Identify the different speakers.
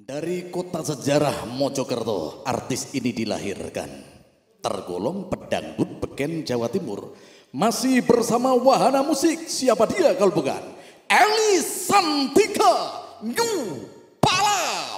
Speaker 1: Dari kota sejarah Mojokerto, artis ini dilahirkan. Tergolong pedangdut beken Jawa Timur. Masih bersama wahana musik, siapa dia kalau bukan? Eli Santika New Pala.